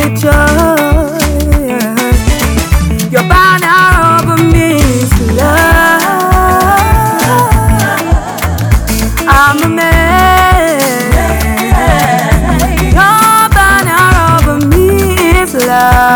picture. Your banner over me is love. I'm a man. Your banner over me is love.